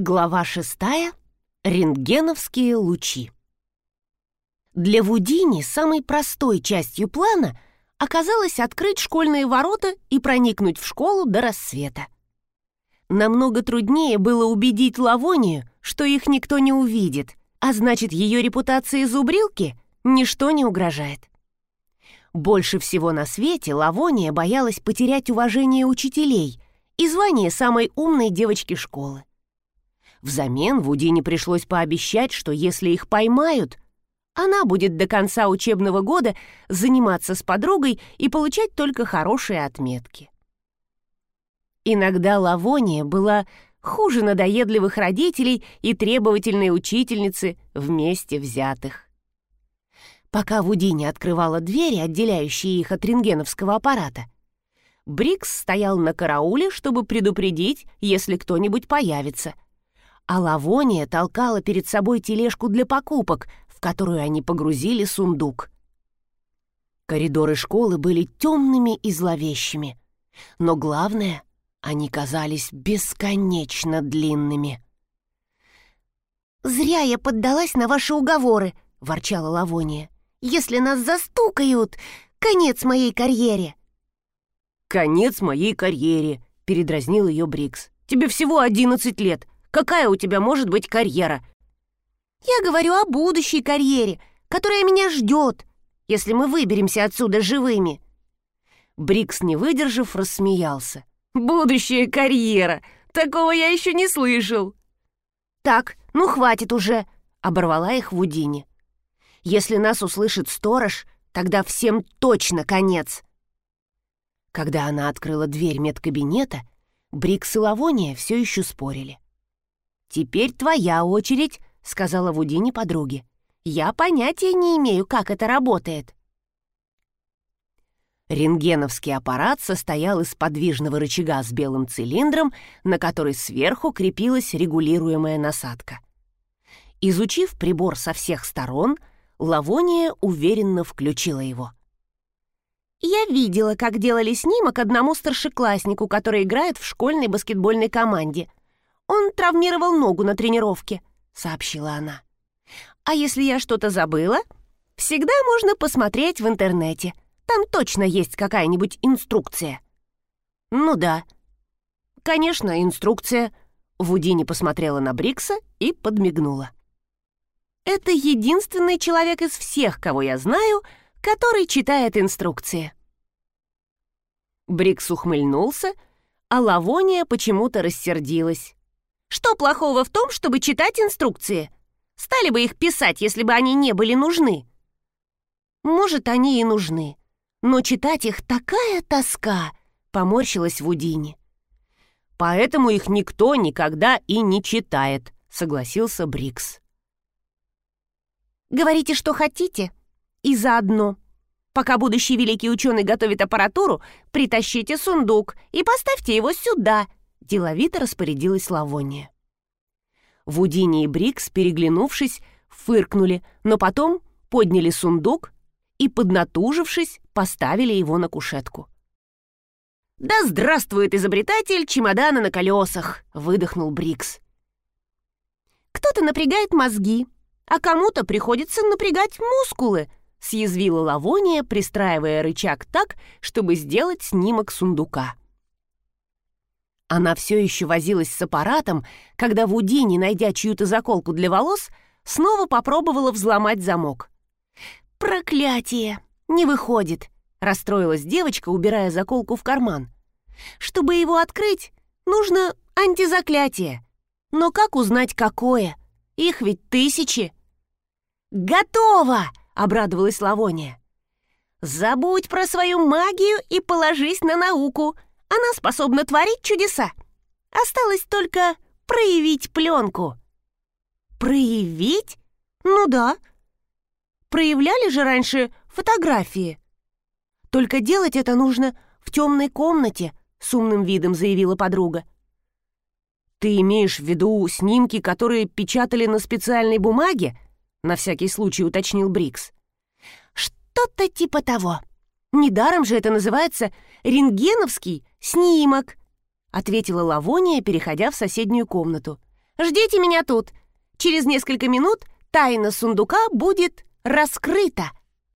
Глава шестая. Рентгеновские лучи. Для Вудини самой простой частью плана оказалось открыть школьные ворота и проникнуть в школу до рассвета. Намного труднее было убедить Лавонию, что их никто не увидит, а значит, ее репутации зубрилки ничто не угрожает. Больше всего на свете Лавония боялась потерять уважение учителей и звание самой умной девочки школы. Взамен Вудине пришлось пообещать, что если их поймают, она будет до конца учебного года заниматься с подругой и получать только хорошие отметки. Иногда Лавония была хуже надоедливых родителей и требовательной учительницы вместе взятых. Пока Вудине открывала двери, отделяющие их от рентгеновского аппарата, Брикс стоял на карауле, чтобы предупредить, если кто-нибудь появится — а Лавония толкала перед собой тележку для покупок, в которую они погрузили сундук. Коридоры школы были темными и зловещими, но главное, они казались бесконечно длинными. «Зря я поддалась на ваши уговоры», — ворчала Лавония. «Если нас застукают, конец моей карьере». «Конец моей карьере», — передразнил ее Брикс. «Тебе всего одиннадцать лет. Какая у тебя может быть карьера?» «Я говорю о будущей карьере, которая меня ждет, если мы выберемся отсюда живыми». Брикс, не выдержав, рассмеялся. «Будущая карьера! Такого я еще не слышал!» «Так, ну хватит уже!» — оборвала их Вудини. «Если нас услышит сторож, тогда всем точно конец!» Когда она открыла дверь медкабинета, Брикс и Лавония все еще спорили. «Теперь твоя очередь», — сказала Вудине подруге. «Я понятия не имею, как это работает». Рентгеновский аппарат состоял из подвижного рычага с белым цилиндром, на который сверху крепилась регулируемая насадка. Изучив прибор со всех сторон, Лавония уверенно включила его. «Я видела, как делали снимок одному старшекласснику, который играет в школьной баскетбольной команде», он травмировал ногу на тренировке», — сообщила она. «А если я что-то забыла, всегда можно посмотреть в интернете. Там точно есть какая-нибудь инструкция». «Ну да». «Конечно, инструкция». Вудини посмотрела на Брикса и подмигнула. «Это единственный человек из всех, кого я знаю, который читает инструкции». Брикс ухмыльнулся, а Лавония почему-то рассердилась. Что плохого в том, чтобы читать инструкции? Стали бы их писать, если бы они не были нужны. Может, они и нужны. Но читать их такая тоска, поморщилась Вудини. Поэтому их никто никогда и не читает, согласился Брикс. Говорите, что хотите, и заодно. Пока будущий великий ученый готовит аппаратуру, притащите сундук и поставьте его сюда, деловито распорядилась Лавония. Вудини и Брикс, переглянувшись, фыркнули, но потом подняли сундук и, поднатужившись, поставили его на кушетку. «Да здравствует изобретатель чемодана на колесах!» — выдохнул Брикс. «Кто-то напрягает мозги, а кому-то приходится напрягать мускулы», — съязвила Лавония, пристраивая рычаг так, чтобы сделать снимок сундука. Она все еще возилась с аппаратом, когда Вудини, найдя чью-то заколку для волос, снова попробовала взломать замок. «Проклятие! Не выходит!» — расстроилась девочка, убирая заколку в карман. «Чтобы его открыть, нужно антизаклятие. Но как узнать, какое? Их ведь тысячи!» «Готово!» — обрадовалась Лавония. «Забудь про свою магию и положись на науку!» Она способна творить чудеса. Осталось только проявить пленку. Проявить? Ну да. Проявляли же раньше фотографии. Только делать это нужно в темной комнате, с умным видом заявила подруга. Ты имеешь в виду снимки, которые печатали на специальной бумаге? На всякий случай уточнил Брикс. Что-то типа того. Недаром же это называется рентгеновский снимок», — ответила Лавония, переходя в соседнюю комнату. Ждите меня тут. Через несколько минут тайна сундука будет раскрыта.